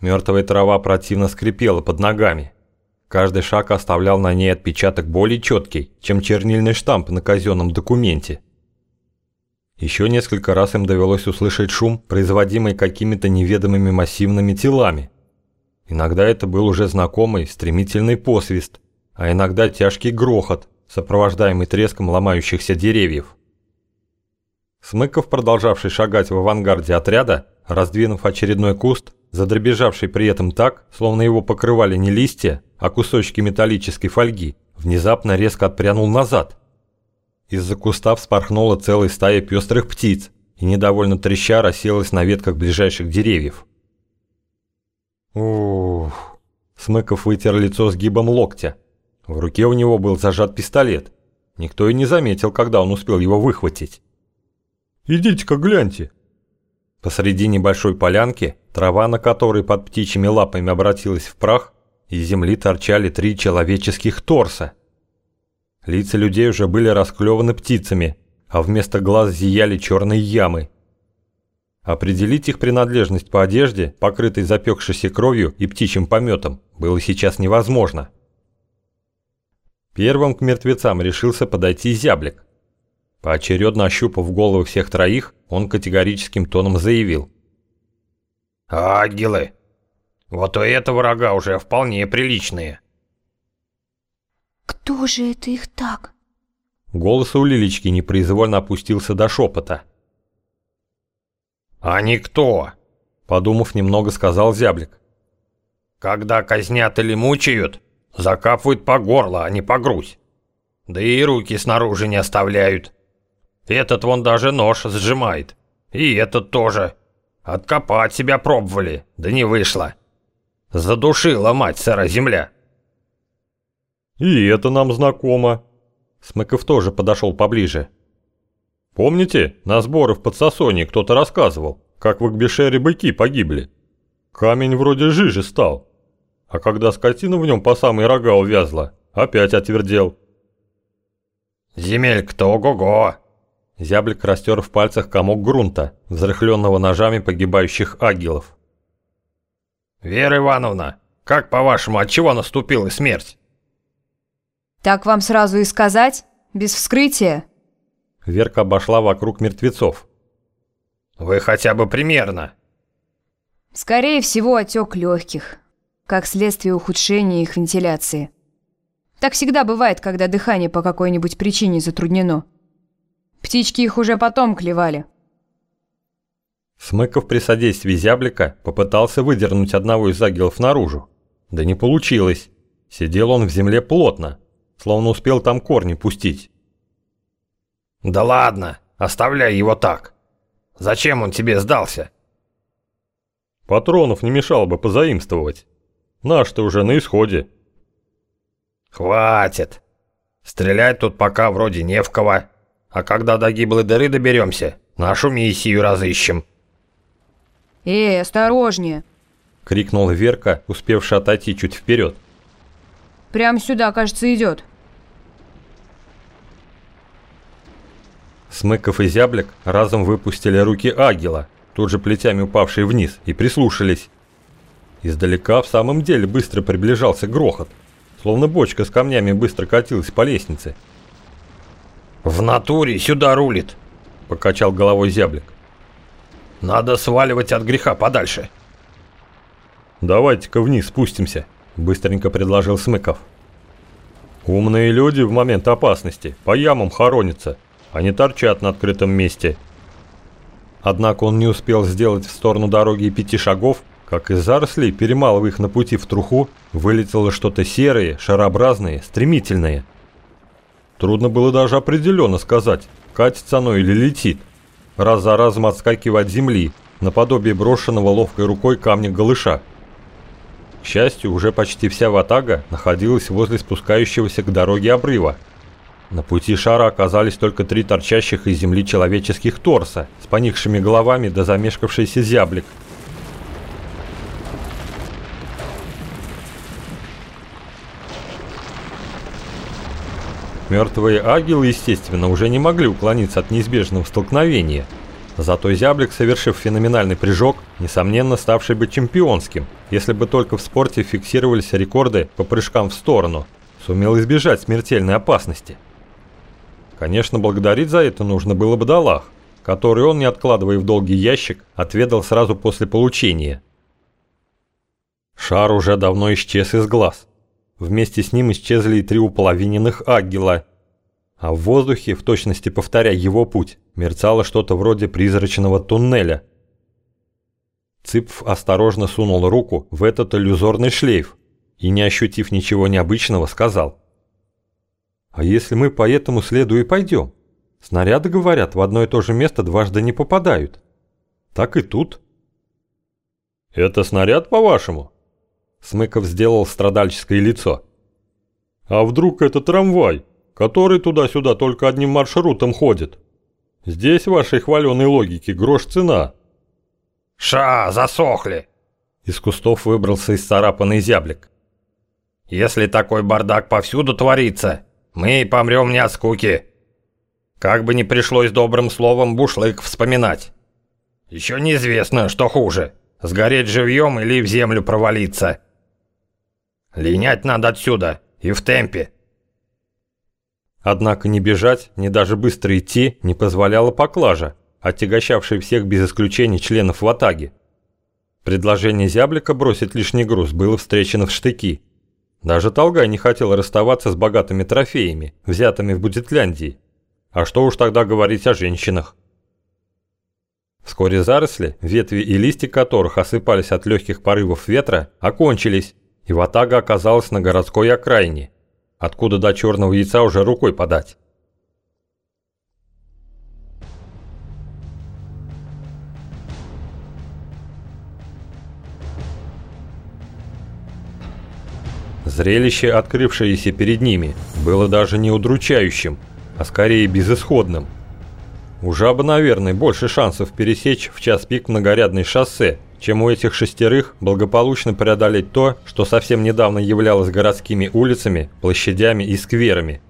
Мертвая трава противно скрипела под ногами. Каждый шаг оставлял на ней отпечаток более четкий, чем чернильный штамп на казенном документе. Еще несколько раз им довелось услышать шум, производимый какими-то неведомыми массивными телами. Иногда это был уже знакомый стремительный посвист, а иногда тяжкий грохот, сопровождаемый треском ломающихся деревьев. Смыков, продолжавший шагать в авангарде отряда, раздвинув очередной куст, задребежавший при этом так, словно его покрывали не листья, а кусочки металлической фольги, внезапно резко отпрянул назад – из-за куста вспорхнула целая стая пестрых птиц и недовольно треща расселась на ветках ближайших деревьев. Ух, Смыков вытер лицо сгибом локтя. В руке у него был зажат пистолет. Никто и не заметил, когда он успел его выхватить. «Идите-ка гляньте!» Посреди небольшой полянки, трава на которой под птичьими лапами обратилась в прах, из земли торчали три человеческих торса – Лица людей уже были расклеваны птицами, а вместо глаз зияли черные ямы. Определить их принадлежность по одежде, покрытой запекшейся кровью и птичьим пометом, было сейчас невозможно. Первым к мертвецам решился подойти зяблик. Поочередно ощупав головы всех троих, он категорическим тоном заявил. «Ангелы! Вот у этого врага уже вполне приличные!» «Кто же это их так?» Голос у Лилечки непроизвольно опустился до шепота. «А никто!» – подумав немного, сказал зяблик. «Когда казнят или мучают, закапывают по горло, а не по грудь. Да и руки снаружи не оставляют. Этот вон даже нож сжимает. И этот тоже. Откопать себя пробовали, да не вышло. Задушила мать сыра земля». «И это нам знакомо». Смыков тоже подошел поближе. «Помните, на сборы в Подсосоне кто-то рассказывал, как в Акбешере быки погибли? Камень вроде жиже стал, а когда скотина в нем по самые рога увязла, опять отвердел». «Земелька-то ого-го!» Зяблик растер в пальцах комок грунта, взрыхленного ножами погибающих агилов. «Вера Ивановна, как по-вашему, от чего наступила смерть?» Так вам сразу и сказать? Без вскрытия?» Верка обошла вокруг мертвецов. «Вы хотя бы примерно?» «Скорее всего, отек легких, как следствие ухудшения их вентиляции. Так всегда бывает, когда дыхание по какой-нибудь причине затруднено. Птички их уже потом клевали». Смыков при содействии зяблика попытался выдернуть одного из агилов наружу. Да не получилось. Сидел он в земле плотно, словно успел там корни пустить. «Да ладно, оставляй его так. Зачем он тебе сдался?» «Патронов не мешало бы позаимствовать. Наш-то уже на исходе». «Хватит. Стрелять тут пока вроде не в кого. А когда до гиблой дыры доберемся, нашу миссию разыщем». «Эй, осторожнее!» — крикнула Верка, успевшая отойти чуть вперед. Прямо сюда, кажется, идет. Смыков и Зяблик разом выпустили руки Агила, тут же плетями упавшие вниз, и прислушались. Издалека в самом деле быстро приближался грохот, словно бочка с камнями быстро катилась по лестнице. «В натуре сюда рулит!» – покачал головой Зяблик. «Надо сваливать от греха подальше!» «Давайте-ка вниз спустимся!» Быстренько предложил Смыков. Умные люди в момент опасности по ямам хоронятся, а не торчат на открытом месте. Однако он не успел сделать в сторону дороги пяти шагов, как из зарослей, перемалывая их на пути в труху, вылетело что-то серое, шарообразное, стремительное. Трудно было даже определенно сказать, катится оно или летит, раз за разом отскакивая от земли, наподобие брошенного ловкой рукой камня голыша. К счастью, уже почти вся ватага находилась возле спускающегося к дороге обрыва. На пути шара оказались только три торчащих из земли человеческих торса с поникшими головами да замешкавшийся зяблик. Мертвые агилы, естественно, уже не могли уклониться от неизбежного столкновения. Зато зяблик, совершив феноменальный прыжок, несомненно ставший бы чемпионским, если бы только в спорте фиксировались рекорды по прыжкам в сторону, сумел избежать смертельной опасности. Конечно, благодарить за это нужно было бы Далах, который он, не откладывая в долгий ящик, отведал сразу после получения. Шар уже давно исчез из глаз. Вместе с ним исчезли и три уполовиненных агила – а в воздухе, в точности повторяя его путь, мерцало что-то вроде призрачного туннеля. Цыпф осторожно сунул руку в этот иллюзорный шлейф и, не ощутив ничего необычного, сказал. «А если мы по этому следу и пойдем? Снаряды, говорят, в одно и то же место дважды не попадают. Так и тут». «Это снаряд, по-вашему?» Смыков сделал страдальческое лицо. «А вдруг это трамвай?» который туда-сюда только одним маршрутом ходит. Здесь вашей хваленой логики грош цена. Ша, засохли. Из кустов выбрался исцарапанный зяблик. Если такой бардак повсюду творится, мы помрем не от скуки. Как бы ни пришлось добрым словом бушлык вспоминать. Еще неизвестно, что хуже, сгореть живьем или в землю провалиться. Линять надо отсюда и в темпе. Однако ни бежать, ни даже быстро идти не позволяла поклажа, отягощавшая всех без исключения членов Ватаги. Предложение зяблика бросить лишний груз было встречено в штыки. Даже Толгай не хотел расставаться с богатыми трофеями, взятыми в Будетляндии. А что уж тогда говорить о женщинах? Вскоре заросли, ветви и листья которых осыпались от легких порывов ветра, окончились, Ватага оказалась на городской окраине – откуда до черного яйца уже рукой подать. Зрелище, открывшееся перед ними, было даже не удручающим, а скорее безысходным. У жабы, наверное, больше шансов пересечь в час пик многорядное шоссе, чем у этих шестерых благополучно преодолеть то, что совсем недавно являлось городскими улицами, площадями и скверами.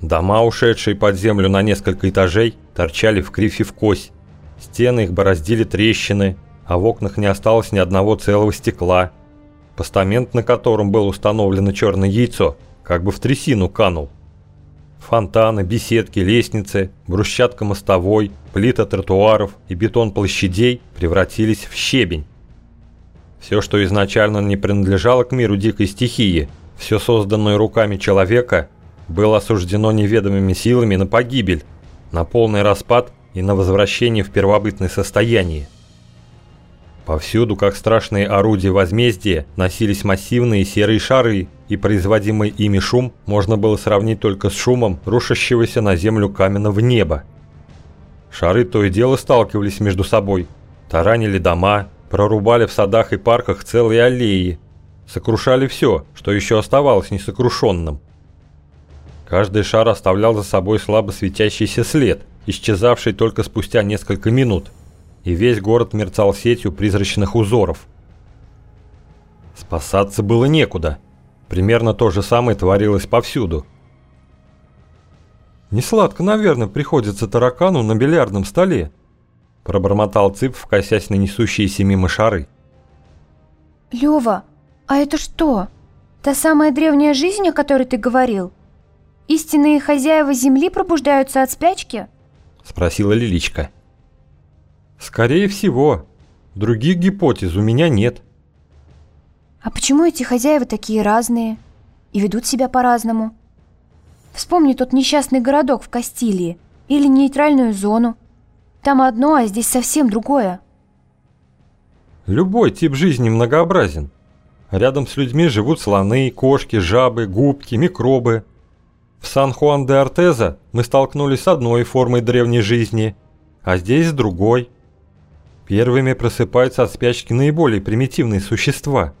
Дома, ушедшие под землю на несколько этажей, торчали в кривь и в кось. Стены их бороздили трещины, а в окнах не осталось ни одного целого стекла. Постамент, на котором было установлено черное яйцо, как бы в трясину канул. Фонтаны, беседки, лестницы, брусчатка мостовой, плита тротуаров и бетон площадей превратились в щебень. Все, что изначально не принадлежало к миру дикой стихии, все созданное руками человека, было осуждено неведомыми силами на погибель, на полный распад и на возвращение в первобытное состояние. Повсюду, как страшные орудия возмездия, носились массивные серые шары, и производимый ими шум можно было сравнить только с шумом рушащегося на землю каменного неба. Шары то и дело сталкивались между собой, таранили дома, прорубали в садах и парках целые аллеи, сокрушали все, что еще оставалось несокрушенным. Каждый шар оставлял за собой слабо светящийся след, исчезавший только спустя несколько минут – и весь город мерцал сетью призрачных узоров. Спасаться было некуда. Примерно то же самое творилось повсюду. «Несладко, наверное, приходится таракану на бильярдном столе», пробормотал Цып, вкосясь на несущиеся мимо шары. «Лёва, а это что? Та самая древняя жизнь, о которой ты говорил? Истинные хозяева земли пробуждаются от спячки?» Спросила Лиличка. Скорее всего. Других гипотез у меня нет. А почему эти хозяева такие разные и ведут себя по-разному? Вспомни тот несчастный городок в Кастилии или нейтральную зону. Там одно, а здесь совсем другое. Любой тип жизни многообразен. Рядом с людьми живут слоны, кошки, жабы, губки, микробы. В Сан-Хуан-де-Артеза мы столкнулись с одной формой древней жизни, а здесь с другой – Первыми просыпаются от спячки наиболее примитивные существа,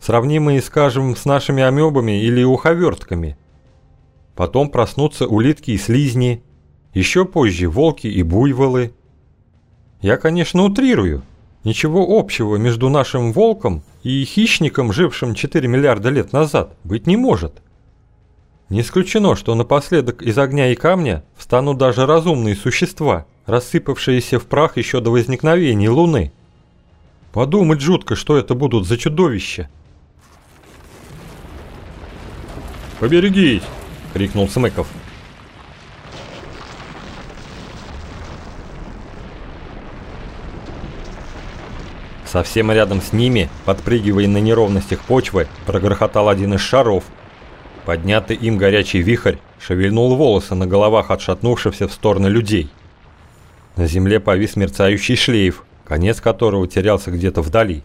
сравнимые, скажем, с нашими амебами или уховертками. Потом проснутся улитки и слизни, еще позже волки и буйволы. Я, конечно, утрирую. Ничего общего между нашим волком и хищником, жившим 4 миллиарда лет назад, быть не может. Не исключено, что напоследок из огня и камня встанут даже разумные существа – рассыпавшиеся в прах еще до возникновения Луны. Подумать жутко, что это будут за чудовища. «Поберегись!» — крикнул Смыков. Совсем рядом с ними, подпрыгивая на неровностях почвы, прогрохотал один из шаров. Поднятый им горячий вихрь шевельнул волосы на головах отшатнувшихся в стороны людей. На земле повис мерцающий шлейф, конец которого терялся где-то вдали.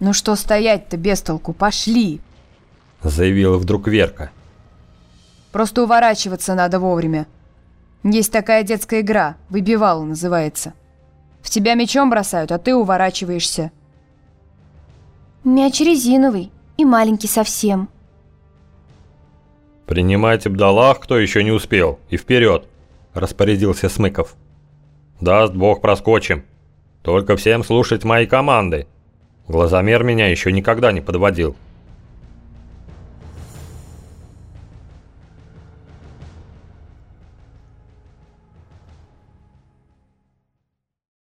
«Ну что стоять-то без толку? Пошли!» Заявила вдруг Верка. «Просто уворачиваться надо вовремя. Есть такая детская игра, выбивал называется». В тебя мечом бросают, а ты уворачиваешься. Мяч резиновый и маленький совсем. «Принимайте бдалах, кто еще не успел, и вперед!» – распорядился Смыков. «Даст бог проскочим. Только всем слушать мои команды. Глазомер меня еще никогда не подводил».